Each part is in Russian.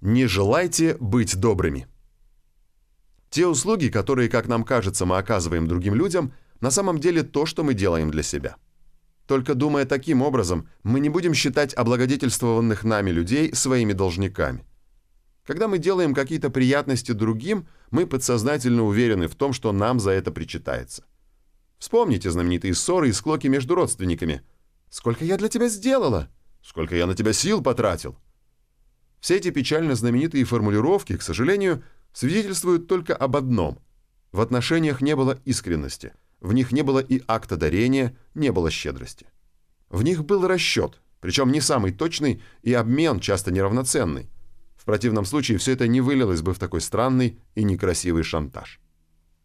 Не желайте быть добрыми. Те услуги, которые, как нам кажется, мы оказываем другим людям, на самом деле то, что мы делаем для себя. Только думая таким образом, мы не будем считать облагодетельствованных нами людей своими должниками. Когда мы делаем какие-то приятности другим, мы подсознательно уверены в том, что нам за это причитается. Вспомните знаменитые ссоры и склоки между родственниками. «Сколько я для тебя сделала?» «Сколько я на тебя сил потратил?» Все эти печально знаменитые формулировки, к сожалению, свидетельствуют только об одном. В отношениях не было искренности, в них не было и акта дарения, не было щедрости. В них был расчет, причем не самый точный, и обмен часто неравноценный. В противном случае все это не вылилось бы в такой странный и некрасивый шантаж.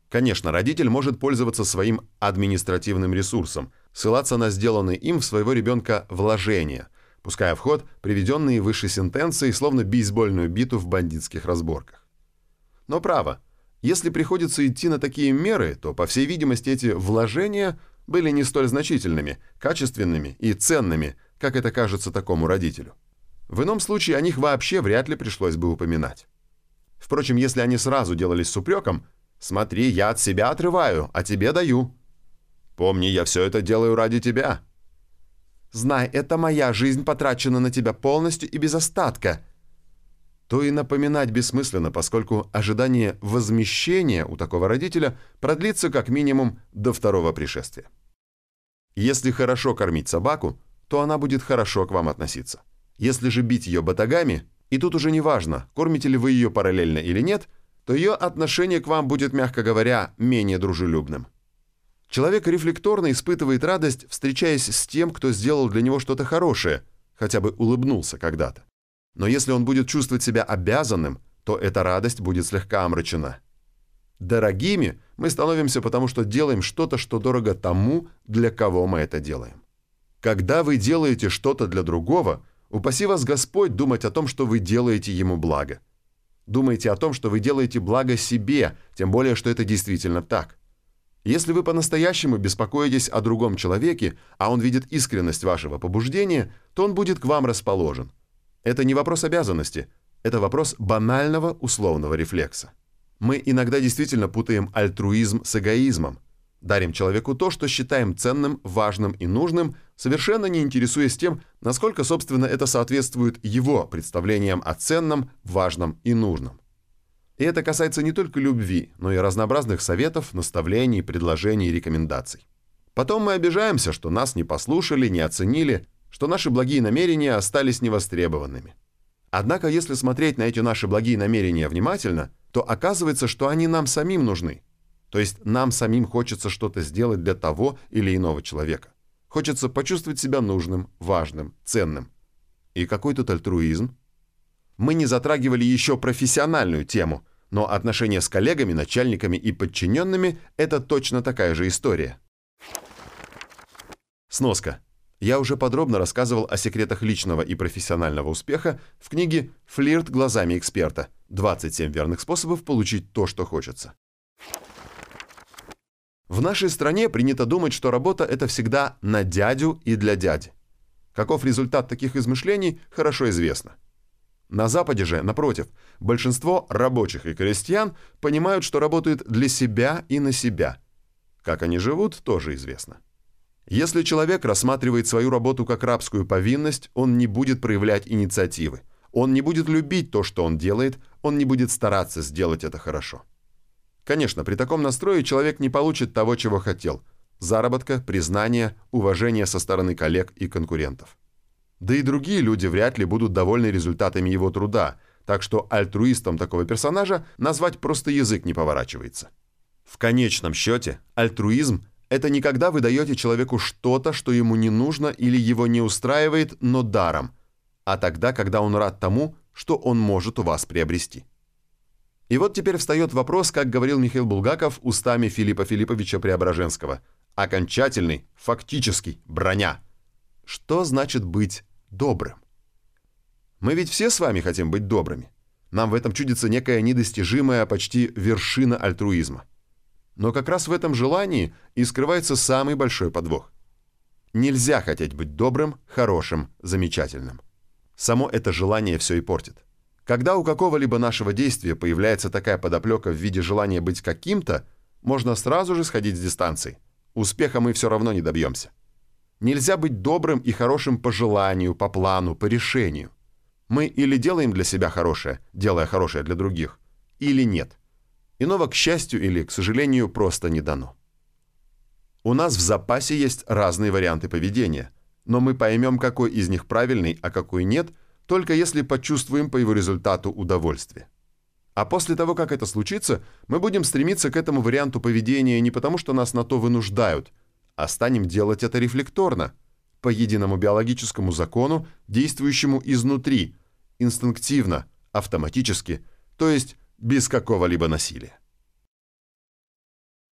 Конечно, родитель может пользоваться своим административным ресурсом, ссылаться на сделанные им в своего ребенка вложения, пуская в ход приведенные выше сентенции, словно бейсбольную биту в бандитских разборках. Но право, если приходится идти на такие меры, то, по всей видимости, эти вложения были не столь значительными, качественными и ценными, как это кажется такому родителю. В ином случае о них вообще вряд ли пришлось бы упоминать. Впрочем, если они сразу делались с упреком, «Смотри, я от себя отрываю, а тебе даю». «Помни, я все это делаю ради тебя». «Знай, это моя жизнь потрачена на тебя полностью и без остатка», то и напоминать бессмысленно, поскольку ожидание возмещения у такого родителя продлится как минимум до второго пришествия. Если хорошо кормить собаку, то она будет хорошо к вам относиться. Если же бить ее батагами, и тут уже не важно, кормите ли вы ее параллельно или нет, то ее отношение к вам будет, мягко говоря, менее дружелюбным. Человек рефлекторно испытывает радость, встречаясь с тем, кто сделал для него что-то хорошее, хотя бы улыбнулся когда-то. Но если он будет чувствовать себя обязанным, то эта радость будет слегка омрачена. Дорогими мы становимся потому, что делаем что-то, что дорого тому, для кого мы это делаем. Когда вы делаете что-то для другого – Упаси вас Господь думать о том, что вы делаете ему благо. Думайте о том, что вы делаете благо себе, тем более, что это действительно так. Если вы по-настоящему беспокоитесь о другом человеке, а он видит искренность вашего побуждения, то он будет к вам расположен. Это не вопрос обязанности, это вопрос банального условного рефлекса. Мы иногда действительно путаем альтруизм с эгоизмом. Дарим человеку то, что считаем ценным, важным и нужным, совершенно не интересуясь тем, насколько, собственно, это соответствует его представлениям о ценном, важном и нужном. И это касается не только любви, но и разнообразных советов, наставлений, предложений и рекомендаций. Потом мы обижаемся, что нас не послушали, не оценили, что наши благие намерения остались невостребованными. Однако, если смотреть на эти наши благие намерения внимательно, то оказывается, что они нам самим нужны – то есть нам самим хочется что-то сделать для того или иного человека. Хочется почувствовать себя нужным, важным, ценным. И какой тут альтруизм? Мы не затрагивали еще профессиональную тему, но отношения с коллегами, начальниками и подчиненными – это точно такая же история. Сноска. Я уже подробно рассказывал о секретах личного и профессионального успеха в книге «Флирт глазами эксперта. 27 верных способов получить то, что хочется». В нашей стране принято думать, что работа – это всегда на дядю и для дяди. Каков результат таких измышлений, хорошо известно. На Западе же, напротив, большинство рабочих и крестьян понимают, что работают для себя и на себя. Как они живут, тоже известно. Если человек рассматривает свою работу как рабскую повинность, он не будет проявлять инициативы. Он не будет любить то, что он делает, он не будет стараться сделать это хорошо. Конечно, при таком настрое человек не получит того, чего хотел – заработка, признания, уважения со стороны коллег и конкурентов. Да и другие люди вряд ли будут довольны результатами его труда, так что альтруистом такого персонажа назвать просто язык не поворачивается. В конечном счете, альтруизм – это не когда вы даете человеку что-то, что ему не нужно или его не устраивает, но даром, а тогда, когда он рад тому, что он может у вас приобрести. И вот теперь встает вопрос, как говорил Михаил Булгаков устами Филиппа Филипповича Преображенского. Окончательный, фактический, броня. Что значит быть добрым? Мы ведь все с вами хотим быть добрыми. Нам в этом чудится некая недостижимая почти вершина альтруизма. Но как раз в этом желании и скрывается самый большой подвох. Нельзя хотеть быть добрым, хорошим, замечательным. Само это желание все и портит. Когда у какого-либо нашего действия появляется такая подоплека в виде желания быть каким-то, можно сразу же сходить с дистанции. Успеха мы все равно не добьемся. Нельзя быть добрым и хорошим по желанию, по плану, по решению. Мы или делаем для себя хорошее, делая хорошее для других, или нет. Иного, к счастью или к сожалению, просто не дано. У нас в запасе есть разные варианты поведения, но мы поймем, какой из них правильный, а какой нет, только если почувствуем по его результату удовольствие. А после того, как это случится, мы будем стремиться к этому варианту поведения не потому, что нас на то вынуждают, а станем делать это рефлекторно, по единому биологическому закону, действующему изнутри, инстинктивно, автоматически, то есть без какого-либо насилия.